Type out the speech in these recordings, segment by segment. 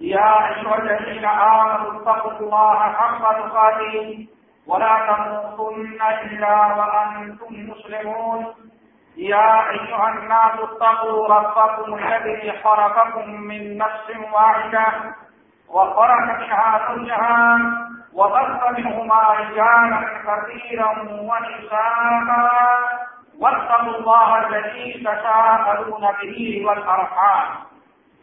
يا أيها الذين آمنوا اتقوا الله حق تقاته ولا تموتن إلا وأنتم مسلمون. يا أيها الناس اتقوا ربكم الذي خلقكم من نفس واحدة وخلق منها زوجها وبث منهما رجالا كثيرا ونساء. واتقوا الله الذي تساءلون به والأرحام.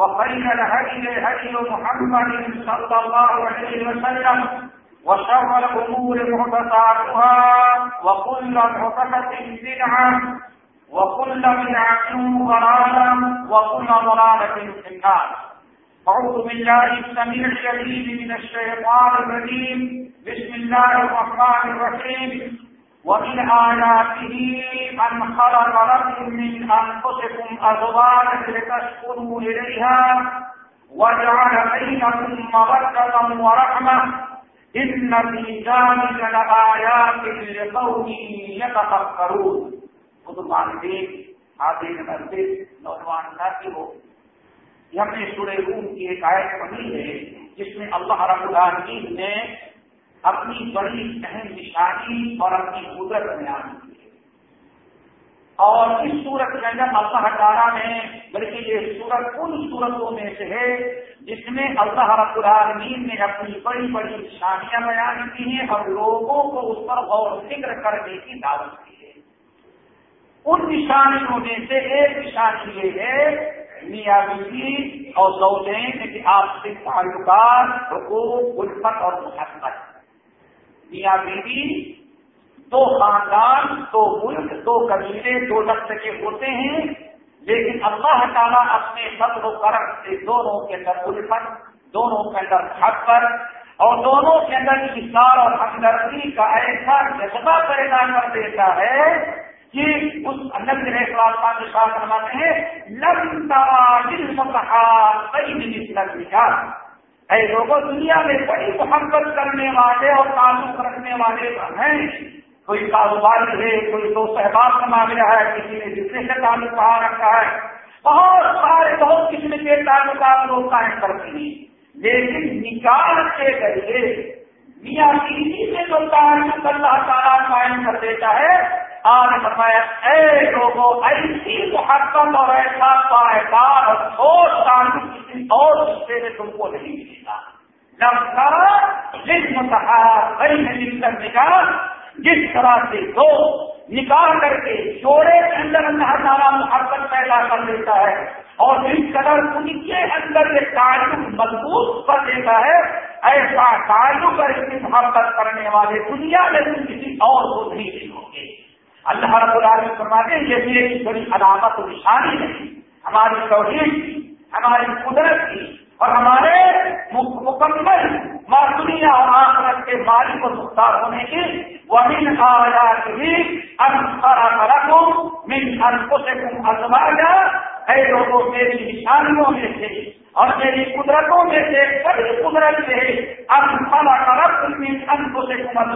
وخير الهدي هدي محمد صلى الله عليه وسلم وشر الأمور محدثاتها وكل محدثة بدعة وكل بدعة ضلالة وكل ضلالة في النار. أعوذ بالله السميع الشديد من الشيطان الرجيم. بسم الله الرحمن الرحيم. ومن آياته أن خلق لكم من أنفسكم أزواجا لتسكنوا إليها وجعل بينكم مودة ورحمة إن في ذلك لآيات لقوم يتفكرون۔ مسلمان دیکھ آدمی مسجد، نوجوان ساتھی ہو۔ یہ ہم نے سورہ روم کی ایک آیت پڑھی ہے، جس میں اللہ رب العالمین نے اپنی بڑی اہم نشانی اور اپنی قدرت بیان کی ہے۔ اور اس صورت کے اندر اللہ تعالیٰ نے، بلکہ یہ صورت ان صورتوں میں سے ہے، جس میں اللہ رب العالمین نے اپنی بڑی بڑی نشانیاں بیان کی ہیں اور لوگوں کو اس پر غور فکر کرنے کی دعوت کی ہے۔ ان نشانیوں میں سے ایک نشانی یہ ہے، میاں بیوی اور سودین کہ آپ سے تعلقات، حقوق الفت اور محبت۔ میاں بیوی دو خاندان، دو ملک، دو قبیلے، دو لفظ کے ہوتے ہیں، لیکن اللہ تعالیٰ اپنے فضل و کرم سے دونوں کے اندر الفت، دونوں کے اندر محبت اور دونوں کے اندر اشار اور ہمدردی کا ایسا جذبہ پیدا کر دیتا ہے کہ اس نبی نے کے ساتھ فرماتے ہیں لمبا دل مسلم اے لوگوں دنیا میں بڑی محبت کرنے والے اور تعلق رکھنے والے ہیں۔ کوئی کاروباری ہے کوئی دو احباب کا معاملہ ہے، کسی نے جتنے سے تعلق کہاں رکھا ہے۔ بہت سارے بہت قسم کے تعلقات لوگ قائم کرتے ہیں۔ لیکن نکال کے ذریعے، میاں بیوی سے جو تعلق اللہ تعالیٰ قائم کر دیتا ہے آج بتایا اے لوگوں ایسی محبت اور ایسا پائیدار اور سوچ تعلق کسی اور رشتے میں تم کو نہیں ملے گا۔ جب جس متحد بڑی مل کر نکال جس طرح سے دو نکال کر کے جوڑے کے اندر اللہ تعالیٰ محبت پیدا کر دیتا ہے اور جس قدر ان کے اندر یہ تعلق مضبوط کر دیتا ہے، ایسا تعلق اور اتنی محبت کرنے والے دنیا میں تم کسی اور کو نہیں ہوں گے۔ اللہ رب العالمین فرماتے ہیں، یہ بھی ایک بڑی علامت و نشانی ہے۔ ہماری توحید کی، ہماری قدرت کی اور ہمارے مکمل دنیا اور آخرت کے مالک و مختار ہونے کی ومن آیات بھی انخرا کرکم من انفسکم ازواجا اے لوگوں، میری نشانیوں میں سے اور میری قدرتوں میں سے بڑی قدرت سے انخرا کرکم من انفسکم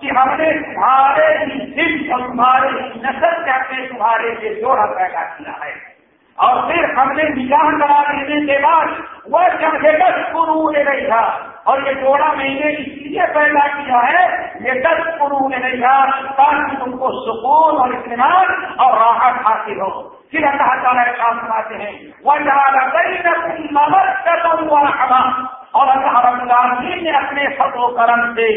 کہ ہم نے تمہارے ہی اور تمہارے نسل کے اپنے تمہارے سے جوڑا پیدا کیا ہے۔ اور پھر ہم نے نگاہ کرا دینے کے بعد وہ دس پرو نے نہیں تھا اور یہ جوڑا میں نے اس لیے پیدا کیا ہے یہ دس پرو نے نہیں تھا تاکہ تم کو سکون اور اطمینان اور راحت حاصل ہو پھر اللہ تعالیٰ کام سناتے ہیں وہ زیادہ کئی نہ ہوا اور اللہ رب العالمین نے اپنے فضل و کرم سے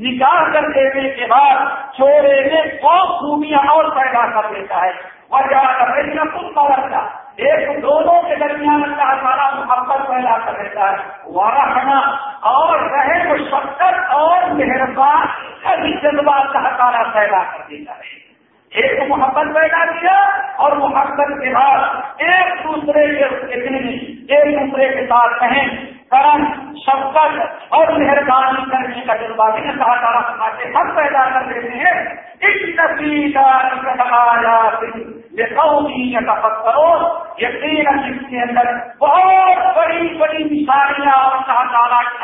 نکاح کر دینے کے بعد چورے میں سو خوبیاں اور پیدا کر دیتا ہے وہ جہاں وجہ کر ایک دونوں کے درمیان اللہ تعالیٰ محبت پیدا کر دیتا ہے۔ وارحنا اور رہے مشقت اور مہربان سبھی جذبہ اللہ تعالیٰ پیدا کر دیتا ہے۔ ایک محبت پیدا کیا اور محبت کے بعد ایک دوسرے کے ایک دوسرے کے ساتھ رہیں۔ کرم، شفقت اور مہربانی کرنے کا جذبہ بھی کہا تعالیٰ سماجے سب پیدا کر دیتے ہیں۔ اس نتیجہ یہ قومی کرو یقین اس کے اندر بہت بڑی بڑی مثالیاں اور کہا تعالیٰ کی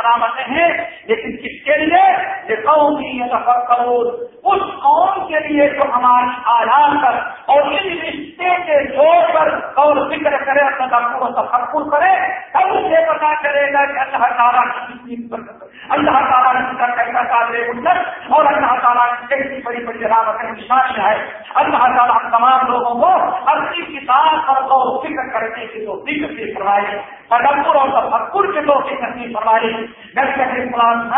ہیں۔ لیکن کس کے لیے؟ یہ قومی کرو اس قوم کے لیے جو ہماری آرام پر اور ان رشتے کے جوڑ پر اور فکر کرے اپنا تفکر کرے، تب اسے پتا چلے گا ہے کہ اللہ تعالیٰ کی اللہ تعالیٰ نے کیسا قابل اندر اور اللہ تعالیٰ کی کیسی بڑی بڑی رابط نشانی ہے۔ اللہ تعالیٰ تمام لوگوں کو اپنی کتاب اور غور فکر کرنے کی تو فکر سے فرمائے۔ تدبر اور تفکر کے لوگ کی نصیب فرمائے گھر کے فلان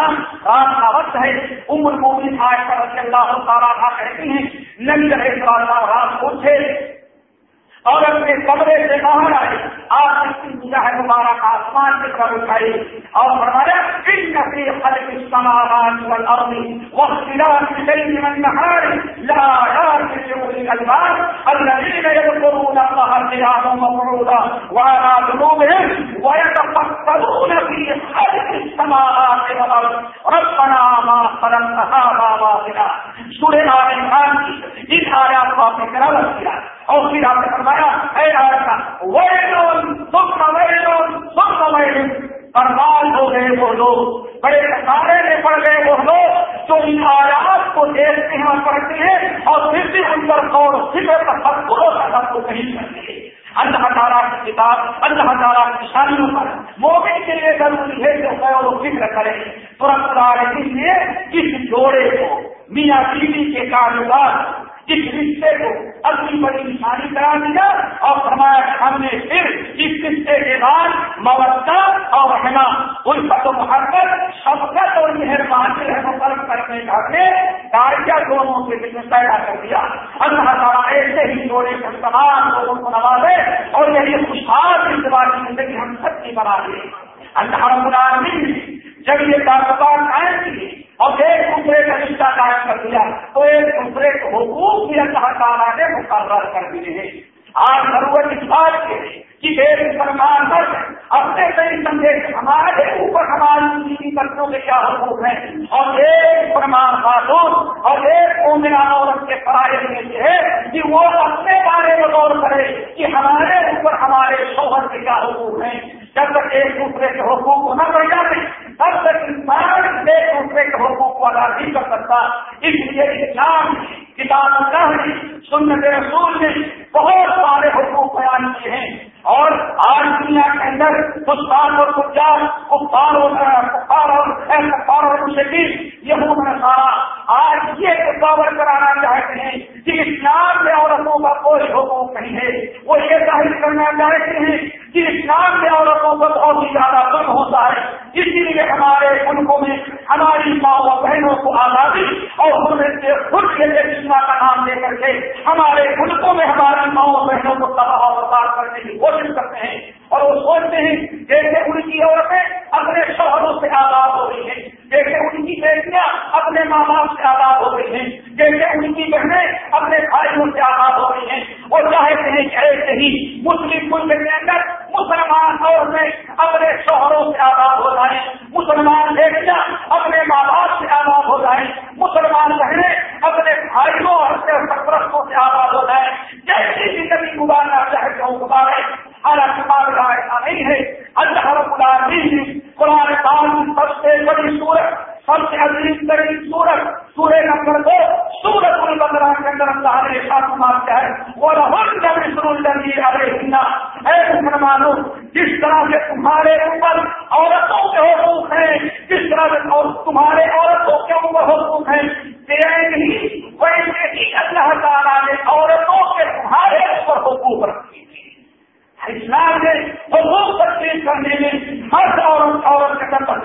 رام کا وقت ہے۔ عمر مومن آج کر رضی اللہ تعالیٰ کہتی ہیں، نبی رہے رات اٹھے۔ اور اپنے کمرے سے باہر آئے۔ آپ اس کی ہے مبارک آسمان کی طرف اٹھائی اور فرمایا، ان نفری خلق السماوات والارض واختلاف الليل والنهار لا لآيات لأولي الألباب الذين يذكرون الله قياما وقعودا وعلى جنوبهم ويتفكرون في خلق السماوات والارض. ربنا ما خلقت هذا باطلا. سورة آل عمران کی ان آیات کو آپ نے تلاوت کیا اور پھر آپ نے فرمایا فرمایا اے آیا ویلون تم ویلون تم ویلون برباد ہو گئے وہ لوگ۔ بڑے سارے میں پڑ گئے وہ لوگ۔ جو ان آیات کو دیکھتے ہیں اور پڑھتے ہیں، اور پھر بھی ان پر غور فکر کا سب کو سب کو کہیں کرتے اللہ تعالیٰ کی کتاب، اللہ تعالیٰ کی نشانیوں پر موبائل کے لیے ضروری ہے جو غور و فکر کرے۔ ترنت اس لیے اس جوڑے کو، میاں بیوی کے کاروبار اس رشتے کو اپنی بڑی نشانی کرا دیا اور فرمایا ہم نے پھر اس رشتے کے بعد موقع اور رہنا ان سب محبت، شفقت اور مہربانی رہنا فرق کرنے کا نے کاریا دونوں کے دل میں پیدا کر دیا۔ اللہ تعالیٰ ایسے ہی جوڑے کر تمام لوگوں کو نوازے اور یہی خوشحال انتظار کی زندگی ہم سب کی بنا دے اللہ رب العالمین، جب یہ کاروبار قائم کیے اور ایک دوسرے کا رشتہ قائم کر دیا تو ایک دوسرے کے حقوق بھی اللہ تعالیٰ نے مقرر کر دیے ہیں۔ آج ضرورت اس بات کی کہ ایک مسلمان مرد اپنے کئی سمجھے ہمارے اوپر ہماری نیتی بچوں کے کیا حقوق ہیں؟ اور ایک مسلمان خاتون اور ایک مومنہ عورت کے فرائض میں یہ ہے کہ وہ اپنے بارے میں غور کرے کہ ہمارے اوپر ہمارے شوہر کے کیا حقوق ہیں؟ جب تک ایک دوسرے کے حقوق کو نہ بڑھ جاتے، تب تک انسان ایک دوسرے کے حقوق کو ادا نہیں کر سکتا۔ اس لیے اسلام کتاب اللہ نے، سنت رسول نے بہت سارے حقوق بیان کیے ہیں اور آج دنیا کے اندر کسان اور کچار کفار کفار اور کفار اور مشکل یہ ہونا سارا آج یہ تصاور کرانا چاہتے ہیں کہ اسلام میں عورتوں کا کوئی حقوق نہیں ہے، وہ یہ ظاہر کرنا چاہتے ہیں کہ اسلام میں عورتوں کا بہت ہی زیادہ کم ہوتا ہے، اسی لیے ہمارے ملکوں میں ہماری ماں و بہنوں کو آزادی اور ہم سے خود کے لیے کا نام لے کر کے ہمارے ملکوں میں ہماری ماں و بہنوں کو تباہ و برباد کرنے کی کوشش کرتے ہیں اور وہ سوچتے ہیں جیسے ان کی عورتیں اپنے شوہروں سے آزاد ہو رہی ہیں جیسے ان کی بیٹیاں اپنے ماں باپ سے آزاد ہو رہی ہیں جیسے ان کی بہنیں اپنے بھائیوں سے آزاد ہو رہی ہیں وہ چاہتے ہیں کہ ایسے ہی مسلم ملک کے اندر مسلمان میں اپنے شوہروں سے آزاد ہو جائیں مسلمان بیٹیاں اپنے ماں باپ سے آزاد ہو جائیں مسلمان بہنیں اپنے بھائیوں اور سرپرستوں سے آزاد ہو جائیں جیسی زندگی گزارنا چاہتے ہوں گزارے۔ حالانکہ ایسا نہیں ہے۔ اللہ رب العالمین، قرآن پاک سب سے بڑی صورت سب سے عظیم ترین سورج سورہ نمبر دو، سورت البرا کے اندر اللہ نے ساتھ مارتا ہے اور ہم جب سرول جلدی ارے ہندا اے مسلمانوں جس طرح سے تمہارے اوپر عورتوں کے حقوق ہیں جس طرح سے تمہارے عورتوں کے اوپر حقوق ہیں نہیں ویسے ہی اللہ تعالیٰ نے عورتوں کے تمہارے اوپر حقوق رکھی اسلام نے حقوق تقسیم کرنے میں ہر عورت عورت کے ساتھ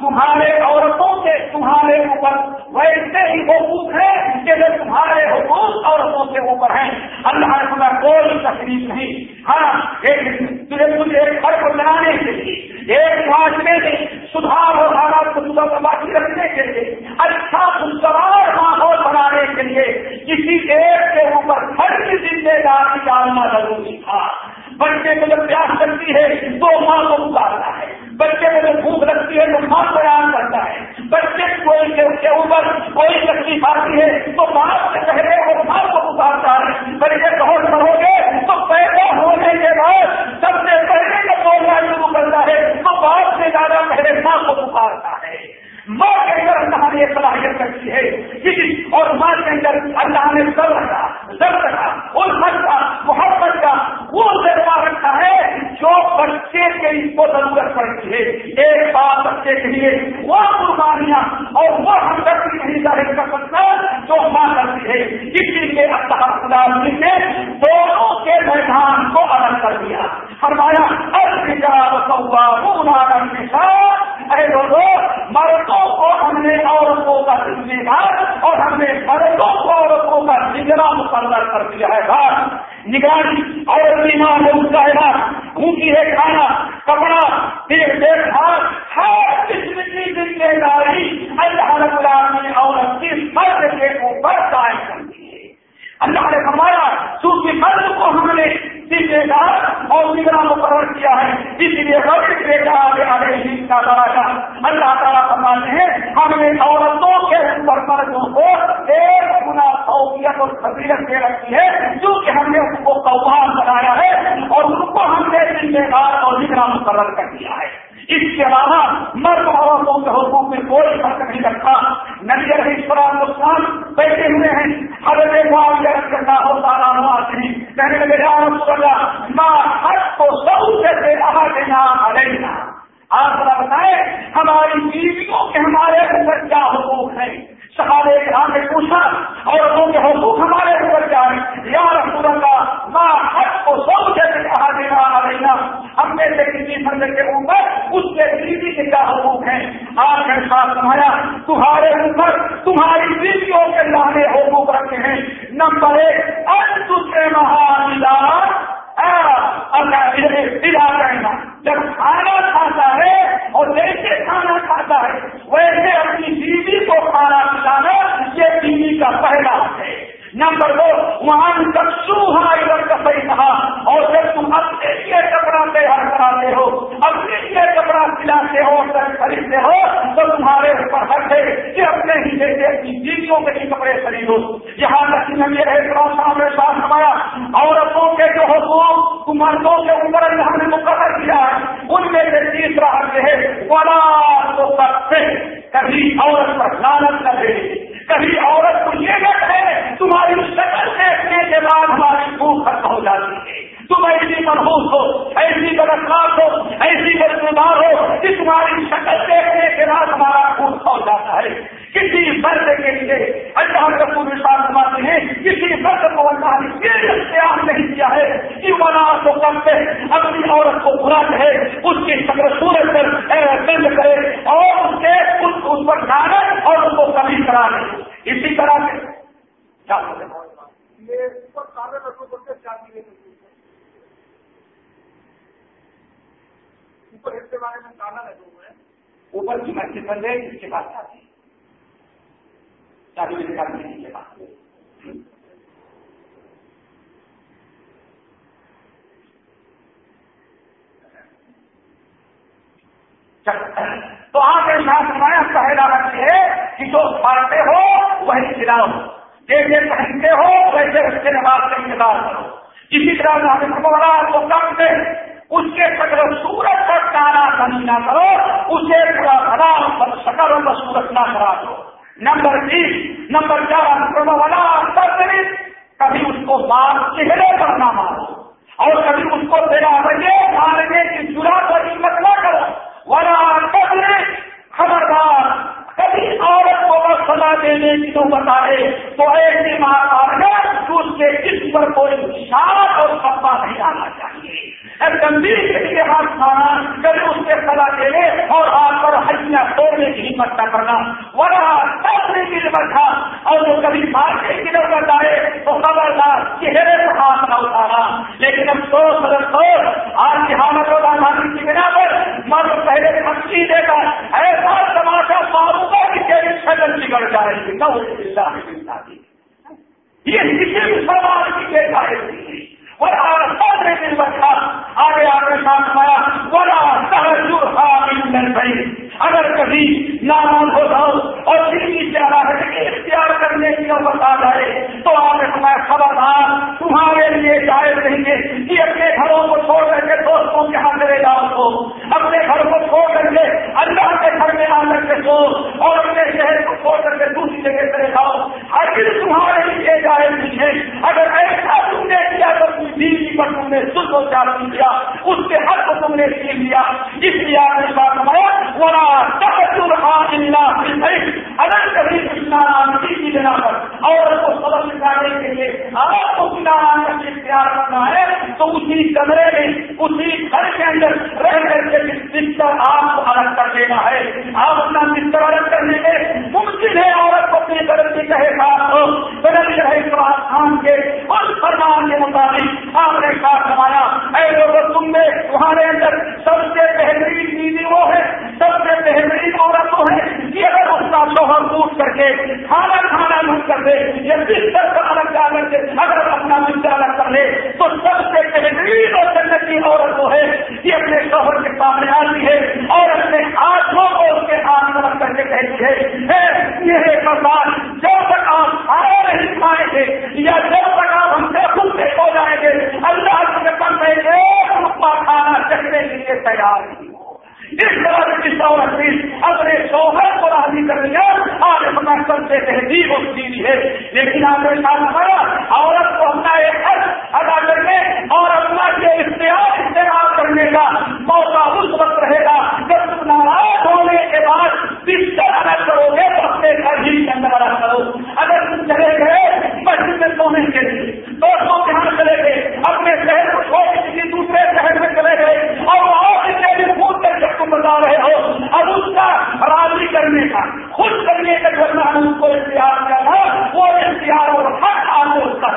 تمہارے عورتوں سے تمہارے اوپر ویسے ہی حقوق ہے کہ تمہارے حقوق عورتوں سے اوپر ہیں اللہ تمہیں کوئی تکلیف نہیں ہاں ایک تجھے مجھے ایک گھر کو بنانے کے لیے ایک معاشرے میں سدھار اور حالات کو باقی رکھنے کے لیے اچھا خوشگوار ماحول بنانے کے لیے کسی ایک کے اوپر ہر کی ذمہ داری ڈالنا ضروری تھا بچے کو جب پیاس لگتی ہے تو ماں کو پکارتا ہے۔ بچے کو جب بھوک لگتی ہے تو ماں بیان کرتا ہے۔ بچے کو کے اوپر کوئی تکلیف آتی ہے تو ماں سے پہلے وہ ماں کو پکارتا ہے بچے بہت پڑھو گے تو پیدا ہونے کے بعد سب سے پہلے جب بولنا شروع کرتا ہے تو باپ سے زیادہ پہلے ماں کو پکارتا ہے ماں کے اندر اللہ نے صلاحیت رکھی ہے اور ماں کے اندر اللہ نے سب رکھا درد کا الفت کا محبت کا وہ ذریعہ رکھا ہے جو بچے کے اس کو ضرورت پڑتی ہے ایک بات بچے کے لیے وہ قربانیاں اور وہ ہمدردی نہیں ظاہر کر سکتا جو ماں کرتی ہے اسی لیے اللہ خدا نے دونوں کے میدان کو الگ کر دیا فرمایا اے لوگوں مردوں کو ہم نے عورتوں کا ذمہ دار اور ہم نے مردوں کو عورتوں کا نگرا مقرر کر دیا ہے بات نگرانی اور بیمار ہے اس کا علاج اونچی ہے کھانا، کپڑا دیکھ دیکھ بھال ہر قسم کی ذمہ داری اللہ رب العالمین عورت کی مرد کے اوپر قائم کر دی ہے۔ اللہ نے ہمارا چونکہ مرد کو گا اور نگران مقرر کیا ہے۔ اس لیے رب دیکھا آگے آگے ہی کا درجہ اللہ تعالیٰ فرماتے ہیں، ہم نے عورتوں کے اوپر مردوں کو ایک گنا سہولیت اور فضیلت دے رکھی ہے کیونکہ ہم نے ان کو قوان بنایا ہے اور ان کو ہم نے ذمہ دار اور نگران مقرر کر دیا ہے۔ اس کے علاوہ مرد عورتوں کے حقوق میں کوئی فرق نہیں رکھتا۔ نبی علیہ السلام نقصان بیٹھے ہوئے ہیں۔ حضرت معاویہ رکھ کرنا ہوتا رہا نہیں کہنے لگے رسول اللہ ماں حق کو سب سے رہا دینا علینا آپ ذرا بتائیں، ہماری بیویوں کے ہمارے اوپر کیا حقوق ہیں؟ صحابے کرام نے پوچھا، عورتوں کے حقوق ہمارے اوپر کیا ہے یا رسول اللہ ماں حق کو سب جیسے کہا دینا رہنا ہم میں سے کسی فرد کے اس کے بیوی کے کیا حقوق ہیں۔ آپ نے ساتھ سمایا تمہارے اوپر، تمہاری بیویوں کے لانے حقوق رکھے ہیں۔ نمبر ایک ان دوسرے مہان کہنا جب کھانا کھاتا ہے اور جیسے کھانا کھاتا ہے، ویسے اپنی بیوی کو کھانا کھلانا یہ بیوی کا پہلا ہے۔ نمبر دو، وہاں سوہا ادھر کا صحیح کہا، اور جب تم اپنے لیے کپڑا تیار کراتے ہو، اپنے لیے کپڑا سلاتے ہو خریدتے ہو، تو تمہارے اوپر حق ہے کہ اپنے ہی جیسے اپنی بیویوں کے لیے کپڑے خریدو۔ یہاں تک نبی رہے سامنے ساتھ ہمارا عورتوں کے جو حقوق مردوں کے اوپر اللہ نے مقرر کیا ہے ان میں سے تیسرا حق ہے بڑا تو کبھی عورت پر لالت نہ دے۔ کبھی عورت کو یہ ہے، تمہاری شکل دیکھنے کے بعد ہماری بھوک ختم ہو جاتی ہے۔ تم ایسی مرحوس ہو، ایسی بدخلاق ہو، ایسی بدمار ہو کہ تمہاری شکل دیکھنے کے بعد ہمارا خون کھو جاتا ہے کسی فرد کے لیے اللہ کا پورے ساتھ سماتے ہیں کسی فرد کو اللہ نے یہ اختیار نہیں کیا ہے کہ بنا تو کم سے اپنی عورت کو برا کہے اس کی شکل سورج پر بند کرے اور اس کے اس پر ڈالے اور اس کو کمی کرا دے اسی طرح سے کیا اوپر کی مسجد بن گئے اس کے بعد چاہتے ہیں چاہیے کرنے کے بعد تو آپ کے ساتھ ہمارا پہلا رکھ ہے کہ جو پڑھتے ہو وہی کھلاؤ جیسے پہنتے ہو ویسے اس کے نماز کا انتظار کرو اسی طرح ہمیں کو کم دے اس کے قدر سورت پر کانا کمی نہ کرو اسے پورا بڑا شکر اور سورت نہ کرا دو۔ نمبر تین، نمبر چار والا کبھی اس کو مار چہرے پر نہ مارو۔ اور کبھی اس کو تیرا بجے مارنے کی چورا پر قیمت نہ کرو۔ والا خبردار، کبھی عورت کو بس سزا دینے کی تو بتائے تو ایسی مار مارنا تو اس کے پر کوئی نشان اور سبا نہیں آنا چاہیے۔ کے ہاتھ کھانا، کبھی اس کے سلا کے لے اور ہاتھ پر ہڈیاں توڑنے کی ہمت نہ کرنا۔ ورنہ توڑنے کی ہمت تھا اور وہ کبھی مارنے کی ضرورت آئے تو خبردار چہرے پر ہاتھ نہ اتارا لیکن اب سوچ سوچ آج کی حالت و آزادی کی بنا پر مرد پہلے تھمکی دے گا ایسا تماشا ماروں گا کہ تیری شکل بگڑ جائے۔ گی نہ یہ کسی بھی سوال کی بے جائے آگے آگے ساتھ پایا بڑا سہج اگر کبھی نامان ہو جاؤ اور دل کی اختیار کرنے کی نوبت آ جائے تو آپ میں خبردار تمہارے لیے جائز نہیں ہے کہ اپنے گھروں کو چھوڑ کر کے دوستوں کے ہاں چلے جاؤ تو اپنے گھر کو چھوڑ کر کے اللہ کے گھر میں آ کر کے سو اور اپنے شہر کو چھوڑ کر کے دوسری جگہ چلے جاؤ ہر دن تمہارے لیے جائز نہیں ہے اگر ایسا تم نے کیا تو بیوی پر تم نے سن و چار کیا اس کے حق کو تم نے سیکھ لیا اس لیے آپ نے بات ہمارا ورا اگر کبھی اسلام کی بنا پر عورت کو سبق سکھانے کے لیے آپ کو اسلام کا اختیار کرنا ہے تو اسی کمرے میں اسی گھر کے اندر رہ کر کے بستر آپ کو الگ کر دینا ہے آپ اپنا بستر الگ کرنے میں ممکن ہے عورت کو اپنی طرف سے کہے ہو بدل رہے خان کے اس فرمان کے مطابق آپ نے ساتھ سمایا اے لوگ تم نے تمہارے اندر سب سے بہترین بیوی وہ ہے سب سے بہترین عورت وہ ہے کہ اگر اس کا شوہر ٹوٹ کر کے کھانا کھانا لوٹ کر طرح کا الگ جا کے اگر اپنا بستر الگ کر لے تو سب سے بہترین اور جنتی عورت وہ ہے کہ اپنے شوہر کے سامنے آتی ہے اور اپنے ہاتھوں کو اس کے ہاتھ میں رکھ کر کے کہتی ہے یہ برداشت جب تک آپ کھانا نہیں کھائیں گے یا جب تک آپ ہم سے خود سے ہو جائیں گے اللہ کے کم میں ایک روپا کھانا چکنے کے لیے تیار نہیں اس طرح سے عورت بھی اپنے شوہر کو راضی کر لیا آج اپنا سب سے تہذیب اس کی ہے لیکن آپ نے ساتھ کرا عورت کو اپنا ایک حق ادا کرنے اور اپنا یہ اختیار استعمال کرنے کا موقع اس وقت رہے گا جب تم ناراض ہونے کے بعد بستر الگ کرو گے تو اپنے گھر ہی کے اندر الگ کرو اگر تم چلے گئے مسجد میں سونے کے لیے دوستوں کے یہاں چلے گئے اپنے شہر کو چھوڑ کسی دوسرے شہر میں چلے گئے اور وہاں سے پھول کر کے تم بتا رہے ہو اب اس کا راضی کرنے کا خود کرنے کا کرنا ہم اس کو اختیار کیا تھا وہ اختیار اور ہر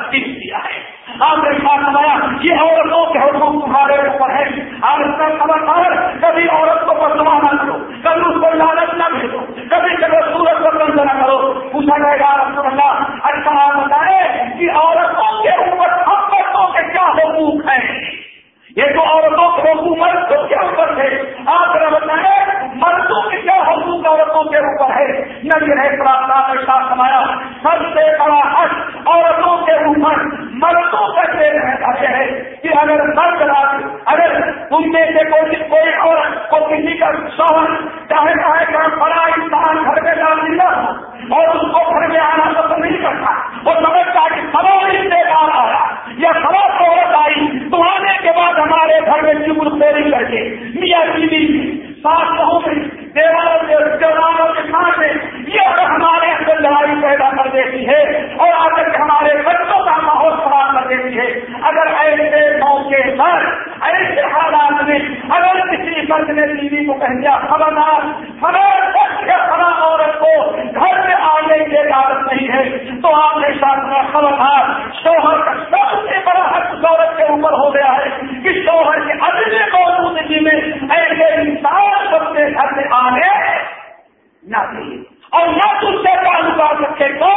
تقسیم کیا ہے۔ آپ نے ساتھ یہ اور کے حکم تمہارے اوپر ہے آپ اس کا خبردار کبھی عورت کو بدوا نہ کرو کبھی اس کو لالچ نہ بھیجو کبھی کبھی سورج کو بند نہ کرو پوچھا جائے گا رسول اللہ اچھا آپ بتائیں کہ عورتوں کے اوپر ہم بچوں کے کیا حقوق ہیں یہ تو عورتوں کے حقوق مردوں کے اوپر ہے آپ نے بتائیں مردوں کے کیا حقوق عورتوں کے اوپر ہے نبی رہے پراپت نے ساتھ سمایا سب سے بڑا حق عورتوں کے اوپر مردوں کا یہ رہتا ہے کہ اگر مرد رات اگر تم میں سے کوئی کوئی عورت کو کسی کا شوہر چاہے چاہے کہ بڑا انسان گھر میں داخل نہ ہو اور اس کو گھر میں آنا پسند نہیں کرتا وہ سمجھتا کہ سوا نہیں دے پا رہا یا سوا عورت آئی تو آنے کے بعد ہمارے گھر میں چور پیری کر کے میاں بیوی سات بہو میں دیواروں کے جوانوں کے سامنے یہ اگر ہمارے اندر لڑائی پیدا کر دیتی ہے اور آ کر کے ہمارے بچوں کا ماحول خراب کر دیتی ہے اگر ایسے پر ایسے حالات میں اگر کسی مرد نے بیوی کو کہہ دیا، خبردار ہمارے خراب عورت کو، گھر میں آنے کی اجازت نہیں ہے، تو آپ نے ساتھ میں خبردار، شوہر کا سب سے بڑا حق عورت کے اوپر ہو گیا ہے کہ شوہر کے اگلے موجودگی میں ایسے انسان سب سے گھر میں آنے نہ دے اور نہ تم سے تعلقات رکھے تو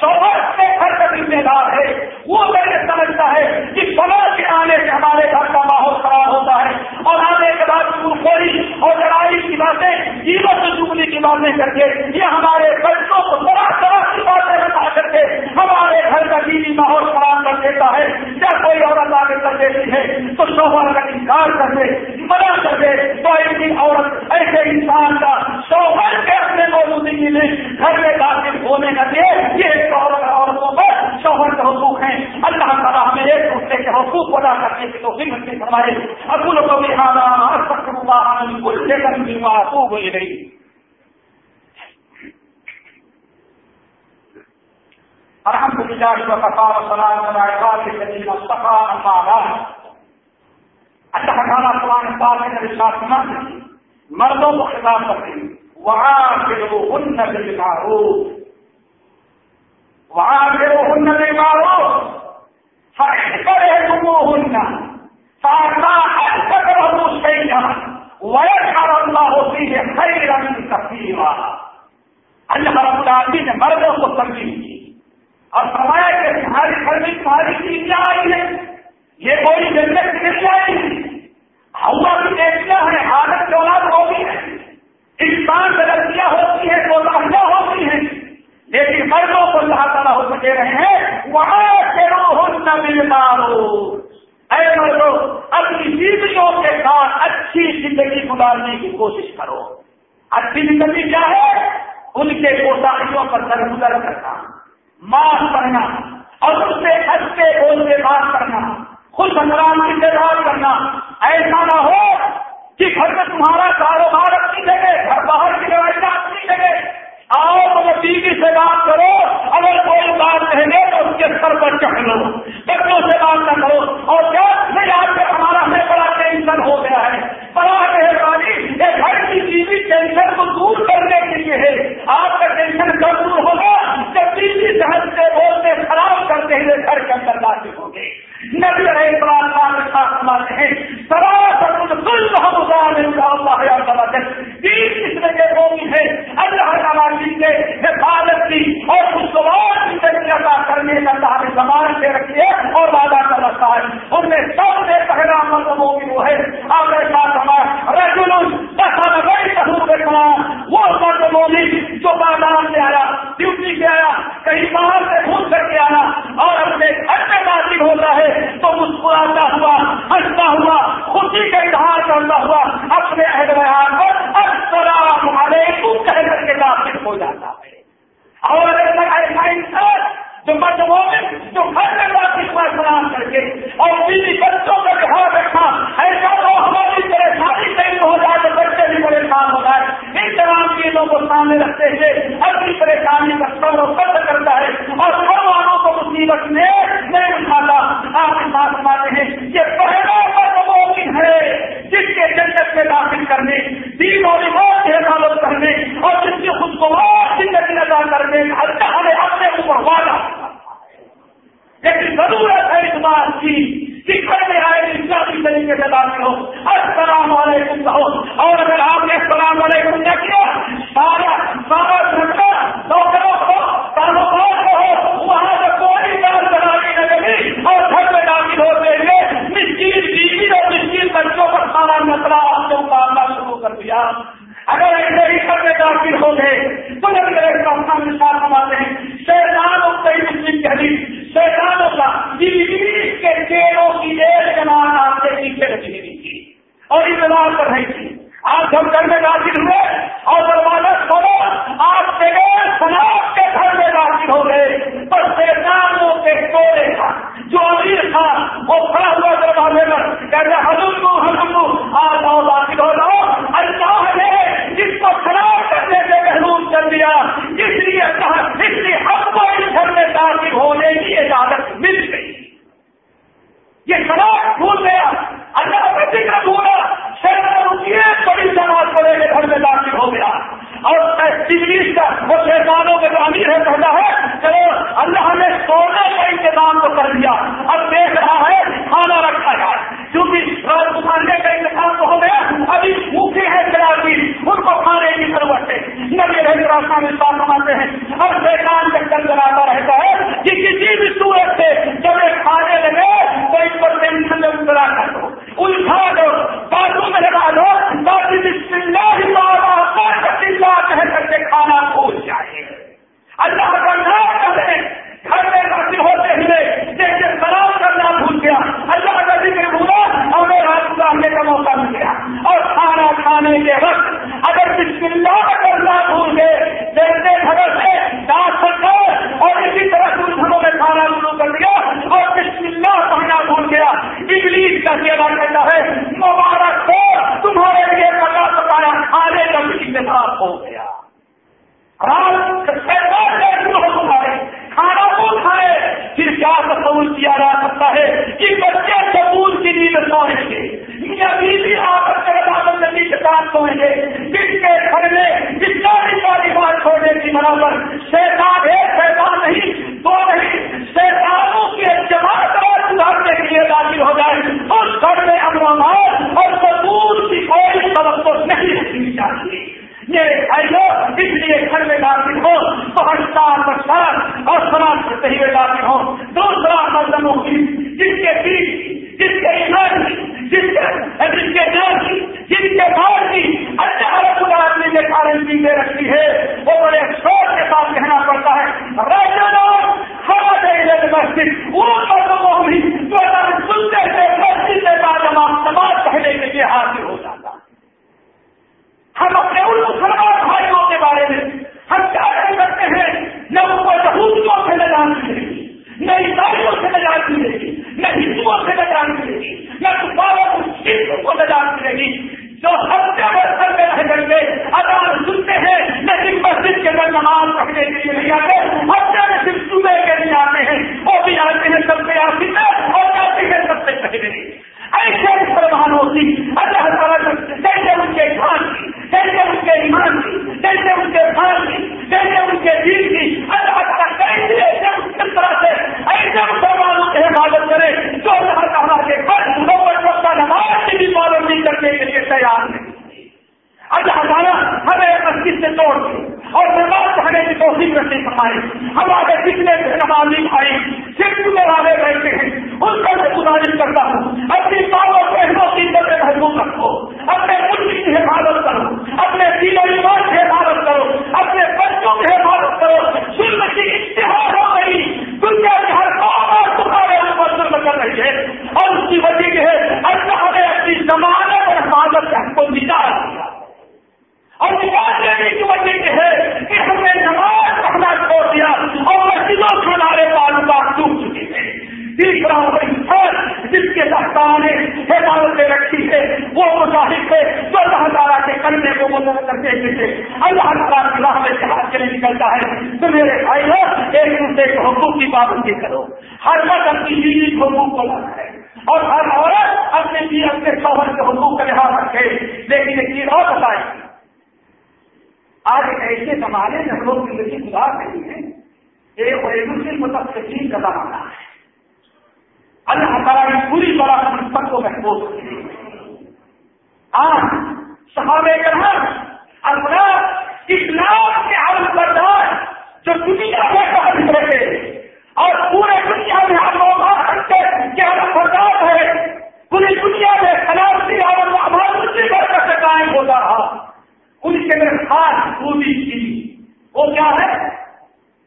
شوہر سے گھر کا ذمہ دار ہے۔ وہ میں سمجھتا ہے کہ سماج کے آنے سے ہمارے گھر کا ماحول خراب ہوتا ہے اور آنے کے بعد خوری اور لڑائی کی باتیں جیون سے جگنی کی باتیں کر کے یہ ہمارے بچوں کو طرح طرح کی باتیں بتا کے ہمارے گھر کا بیوی ماحول خراب کر دیتا ہے۔ یا کوئی عورت آگے کر دیتی ہے، تو شوہر کا انکار کر دے، منع کر دے۔ تو ایسی عورت ایسے انسان کا شوہر کے اپنے موجودگی میں گھر میں داخل ہونے کا دے۔ یہ عورتوں پر شوہر کے حقوق ہیں۔ اللہ تعالیٰ ہمیں ایک دوسرے کے حقوق ادا کرنے کی تو فکر فرمائے۔ ابول کو بھی کل سے کمی معصوب ہوئی گئی الحمد لله وكفى وسلام على عباده الذين اصطفى اما بعد. اللہ تعالیٰ قرآن پاک میں وشواس سنا مردوں کو خطاب کرتے ہیں وہاں پھر وہ ان نظر وہاں پھر وہ ان نظر مارو کرے تم اللہ رب العالمین نے مردوں کو تبدیل کی اور فرمایا کہ تمہاری گھر میں تمہاری چیز کیا آئی ہے۔ یہ کوئی جنت نہیں آئی ہوا کی بیٹیاں ہیں عادت اولاد ہوتی ہے۔ انسان غلطیاں ہوتی ہیں تو ہوتی ہیں لیکن مردوں کو اللہ تعالیٰ ہو سکے رہے ہیں، وہاں سے روح نہ مارو اے مردوں، اپنی زندگیوں کے ساتھ اچھی زندگی گزارنے کی کوشش کرو۔ اچھی زندگی کیا ہے؟ ان کے کوشاحیوں پر درگزر کرنا۔ معاف کرنا اور اس سے ہنستے بولتے بات کرنا خود سنگرام کی بات کرنا۔ ایسا نہ ہو کہ گھر میں تمہارا کاروبار اپنی جگہ، گھر باہر کی روایت اپنی جگہ۔ آؤ تو بیوی سے بات کرو، اگر کوئی بات کہیں گے تو اس کے سر پر چڑھ لو۔ بچوں سے بات نہ کرو۔ اور کیا؟ نہیں آپ کے ہمارا ہمیں بڑا ٹینشن ہو گیا ہے۔ بڑا مہربانی یہ گھر کی بیوی ٹینشن کو دور کرنے کے لیے ہے۔ آپ کا ٹینشن کب دور ہوگا۔ جب بیوی صحت سے بولتے خراب کرتے ہوئے گھر کے اندر داخل ہوں گے۔ نبی رہے قرآن پاک کے ساتھ سماتے ہیں سراسر کل محمود اللہ تین قسم کے قومی ہے، اللہ تعالیٰ کی کے حفاظت کی اور خوشگوار زندگی عطا کرنے کا اللہ نے زمان سے رکھی ہے اور وعدہ کر رکھا ہے ان میں سب سے پہلا مطلب کی وہ ہے۔ آپ کے ساتھ ہمارا رجل دیکھنا وہ پھر ہے کہ بچے سبور کی نیند سوئیں گے میاں بیوی آپس میں رضامند کے ساتھ سوئیں گے جس کے گھر میں جس ساری ساری چھوڑنے کی برابر سے ایک شیطان نہیں دو نہیں شیطانوں کے جماعت اور سدھارنے کے لیے داخل ہو جائے اس گھر میں امن اور سبور کی کوئی توقع نہیں رکھنی چاہیے یہ بھائیو اس لیے گھر میں داخل ہو پہنچار پچھار اور سماج کرتے ہوئے داخل ہو دوسرا مردموں کی جن کے بیچ جس کے ایمان جس کے جس کے جان کی جن کے بعد کی اللہ رب العالمین نے کارن کی دے رکھی ہے وہ بڑے افسوس کے ساتھ کہنا پڑتا ہے راجا مسجد وہ مردموں بھی جو سنتے تھے مسجد کے بعد ہم سماج پہلے کے لیے حاصل ہو جاتا ہم اپنے ان مسلمان بھائیوں کے بارے میں ہم کیا کرتے ہیں نہ ان کو یہودیوں سے نجات ملے گی نہ عیسائیوں سے نجات ملے گی نہ ہندوؤں سے نجات ملے گی نہ مسلموں کو نجات ملے گی۔ جو ہفتے برسر میں رہ کر کے اذان سنتے ہیں، لیکن مسجد کے اندر نماز پڑھنے کے لیے نہیں آتے ہفتے میں صرف صبح کے لیے آتے ہیں وہ بھی آتے ہیں سب سے آتی ہے اور جاتے ہیں سب سے پہلے ایسے مسلمان ہوتی اللہ تعالیٰ جیسے ان کے گھان کی جیسے ان کے ایمان کی جیسے ان کے بھان کی جیسے ان کے دین کی اللہ تعالیٰ کیسے ایسے اس طرح سے ایسے مسلمانوں کی حفاظت کرے جو اللہ تعالیٰ کے گھر محبت کا نماز کی بھی پابندی کرنے کے لیے تیار نہیں اللہ تعالیٰ ہمیں مسجد سے توڑ دے اور نماز پڑھنے کی کوشش کرنے کمائے ہمارے کتنے نمازی بھائی صرف میں والے بیٹھے ہیں ان پر میں گزارش کرتا ہوں اپنی ماں بہنوں کی عزت محبوب رکھو اپنے ملک کی حفاظت کرو اپنے دین ایمان کی حفاظت کرو اپنے بچوں کی حفاظت کرو ظلم کی اشتہار ہو گئی دنیا کی ہر قوم تمہارے اوپر ظلم کر رہی ہے اور اس کی وجہ یہ ہے اللہ نے اپنی زمانے اور حفاظت سے ہم کو نکال دیا۔ اور نکال دینے کی وجہ یہ ہے کہ ہم نے نماز پڑھنا چھوڑ دیا اور مسجدوں کے ہمارے تعلقات ٹوٹ چکے ہیں۔ تیسرا انسان جس کے دستان نے حفاظت رکھی ہے وہ مظاہر ہے جو اللہ تعالیٰ کے کرنے کو مدد کرتے ہیں۔ اللہ تعالیٰ کی راہ میں جہاز کے لیے نکلتا ہے۔ تو میرے بھائی، ایک دوسرے کے حقوق کی پابندی کرو۔ ہر وقت اپنی بیوی حقوق کو لانا اور ہر عورت اپنے بھی اپنے شوہر کے حقوق کا لحاظ رکھے، لیکن ایک چیز اور بتائیں۔ آج ایسے زمانے میں ہم لوگ زندگی گزار رہی ہیں، ایک اور متفقین کا زمانہ ہے۔ اللہ تعالیٰ نے پوری طرح سے سب کو محفوظ آج صحابہ کرم اپنا اسلام کے عمل بردار جو دنیا میں قابل رہے اور پورے دنیا میں ہم لوگ کیا بردار ہے۔ پوری دنیا میں سلامتی اور آباد اسی پر سے قائم ہوتا رہا۔ ان کے اندر خاص خوبی تھی۔ وہ کیا ہے؟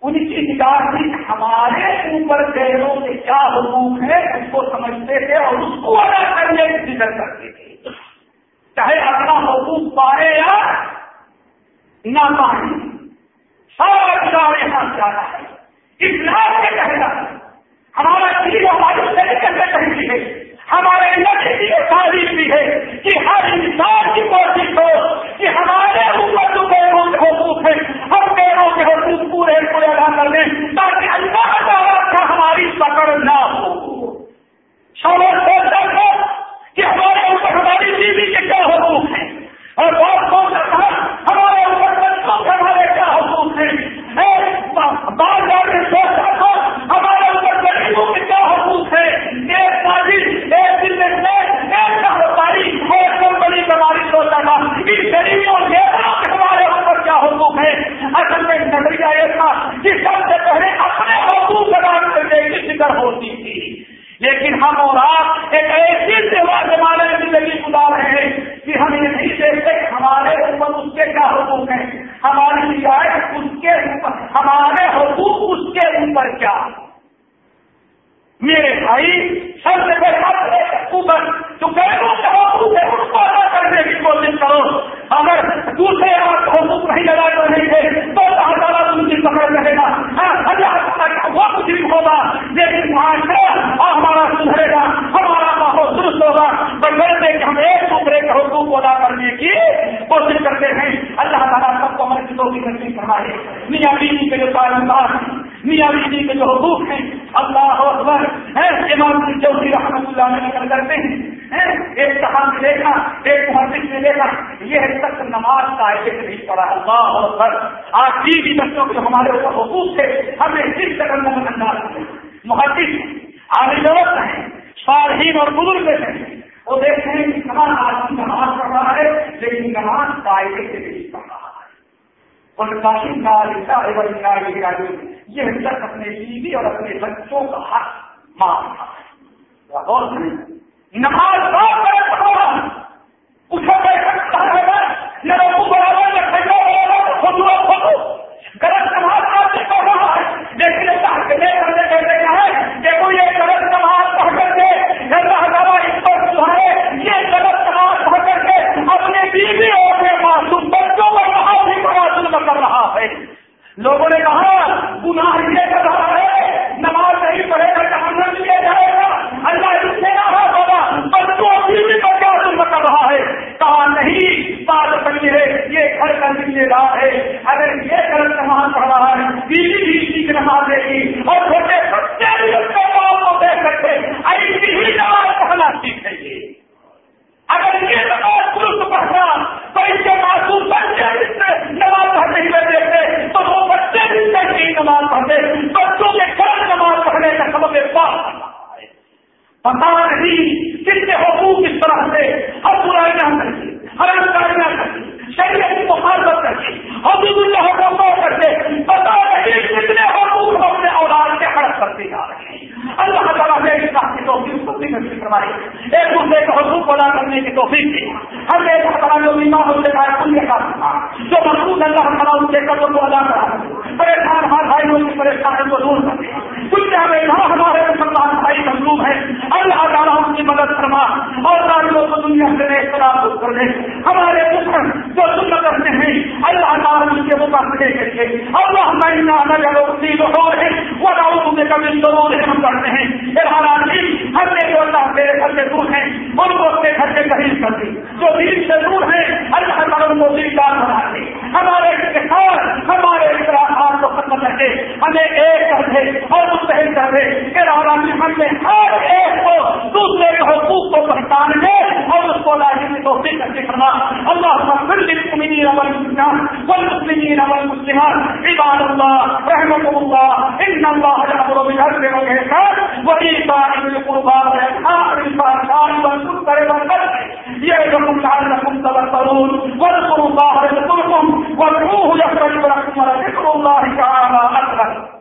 ان کی نگاہ تھی ہمارے اوپر گہروں کے کیا حقوق ہے اس کو سمجھتے تھے اور اس کو ادا کرنے کی فکر کرتے تھے۔ چاہے اپنا حقوق پائے یا نہ پائے سارا یہاں جانا ہے۔ اسلام کے کہنا ہمارا دین ہماری طریقے سے کہتی ہے۔ ہمارے لکش کی تعریف بھی ہے کہ ہر انسان کی کوشش ہو کہ ہمارے اوپر جو پیروں کے حقوق ہیں ہم پیروں کے حقوق پورے پورے ادا کر لیں تاکہ اللہ تعالیٰ کا ہماری پکڑ نہ ہو۔ سوچ کہ ہمارے اوپر ہماری بیوی کے کیا حقوق ہیں؟ اور بہت سوچ رہا ہمارے اوپر بچوں کے ہمارے کیا حقوق ہیں بار بار میں سوچ رہا ہمارے اوپر غریبوں کے کیا حقوق ہیں ایک تاجر ایک بزنس مین ایک کاروباری ایک کمپنی کا مالک ہوتا تھا ان غریبوں لیبروں کے ہمارے اوپر کیا حقوق ہے اصل میں نظریہ یہ تھا کہ سب سے پہلے اپنے حقوق ادا کرنے کی فکر ہوتی تھی لیکن ہم اور آپ ایک ایسی زمانے میں زندگی گزار رہے ہیں کہ ہم یہ نہیں دیکھتے ہمارے اوپر اس کے کیا حقوق ہیں ہماری رعایت اس کے اوپر ہمارے حقوق اس کے اوپر کیا میرے بھائی سب سے پہلے اوپر جو غیروں کے حقوق ہے اس کو ادا کرنے کی کوشش کرو اگر دوسرے آپ حقوق نہیں ادا کر رہے تھے تو اللہ تعالیٰ تم کی پکڑ رہے گا اللہ تعالیٰ کا وہ کچھ بھی ہوگا لیکن معاشرہ اور ہمارا سدھرے گا ہمارا ماحول درست ہوگا بغیر کہ ہم ایک دوسرے کے حقوق کو ادا کرنے کی کوشش کرتے ہیں اللہ تعالیٰ سب کو ہماری چیزوں کی کرنی فرمائے میاں بیوی کے جو تعلقات میاں بیوی کے جو حقوق ہیں اللہ اکبر ہے امام چوکی رحمت اللہ میں نقل کرتے ہیں ایک کہاں ملے گا ایک محدث ملے گا یہ تک نماز کا ایسے نہیں پڑا اللہ اور آج بھی بچوں کے ہمارے اوپر حقوق تھے ہمیں جس طرح انداز محدث آگے ہیں، صالحین اور بزرگ ہیں۔ وہ دیکھتے ہیں کہ کہاں آدمی نماز پڑھ رہا ہے، لیکن نماز قاعدے سے نہیں پڑھ رہا ہے۔ اور کافی کال یہ تک اپنے بیوی اور اپنے بچوں کا حق مانتا ہے۔ نماز اسے بیٹھتا ہے۔ نہ برابر غلط نماز آپ سے پڑھ رہا ہے، لیکن ہے کہ کوئی یہ غلط نماز پڑھ کر کے اللہ تعالیٰ اس پر سہارے یہ غلط نماز پڑھ کر کے اپنے بیوی اور اپنے معصوم بچوں کو وہاں بھی بڑا ظلم کر رہا ہے۔ لوگوں نے کہا، گناہ یہ کر رہا ہے، نماز نہیں پڑھے گا جہاں لیا جائے گا، اللہ اس سے نہ ہوگا بچوں بیوی پر کیا ظلم کر رہا ہے۔ کہا، نہیں، بات بنی ہے یہ گھر کا ذمہ دار ہے۔ اگر یہ غلط نماز پڑھ رہا ہے؟ بیوی بھی اسی نماز دے گی اور چھوٹے بچے بھی اس کے باپ کو دیکھ سکتے ایسی ہی نماز پڑھنا سیکھیں گے اگر یہ نماز درست پڑھنا تو اس کے معصوم بچے نماز پڑھتے ہوئے دیکھتے تو وہ بچے بھی صحیح نماز پڑھتے بچوں کے غلط نماز پڑھنے کا سبب بات پتا نہیں کتنے حقوق اس طرح سے ہم برائیاں کریں ہر کاریاں کریں شریعت کی محافظت کریں حدود اللہ کو کرتے پتا نہیں کتنے حقوق ہم اپنے اولاد کے حرف کرتے جا رہے ہیں اللہ تعالیٰ نے اس بات کی توفیق کو بھی نصیب فرمائی ایک دوسرے کا حقوق ادا کرنے کی توفیق دی ہم ایک تعالیٰ نے بیما ہونے کا پنیہ کا تھا جو مضبوط اللہ تعالیٰ ان کے قدر کو ادا کرا پریشان ہمارے بھائیوں کی پریشانی کو دور کر دیا کچھ ہمیں یہاں ہمارے مسلمان بھائی مظلوم ہے اللہ تعالیٰ ان کی مدد فرما اور تاریخوں کو دنیا سے اختلاف دور کر دے ہمارے دشمن جو سنت کرتے ہیں اللہ تعالیٰ ان کے مقابلے کے لیے اللہ مہینہ نہ جب ہو رہے وہ راؤ میں کبھی ضرور ہم کرتے ہیں ہم میرے گھر سے دور ہیں، ان کو اپنے گھر سے قریب کر دی۔ جو دین سے دور ہیں، اللہ تعالیٰ کو دیندار بنا دے۔ ہمارے کسان ہمارے اختلافات کو ختم کر دے۔ ہمیں ایک کر دے اور متحد کر دے کہ رامی ہم نے ہر ایک کو دوسرے کے حقوق کو پہچاننے دے اور اس کو لازمی توفیق کر کے والمسلمات عباد الله رحمكم الله ان الله يأمر بالعدل والإحسان وإيتاء ذي القربى وينهى عن الفحشاء والمنكر والبغي. يعظكم لعلكم تذكرون واذكروا الله يذكركم وادعوه يستجب لكم ولذكر الله تعالى أكبر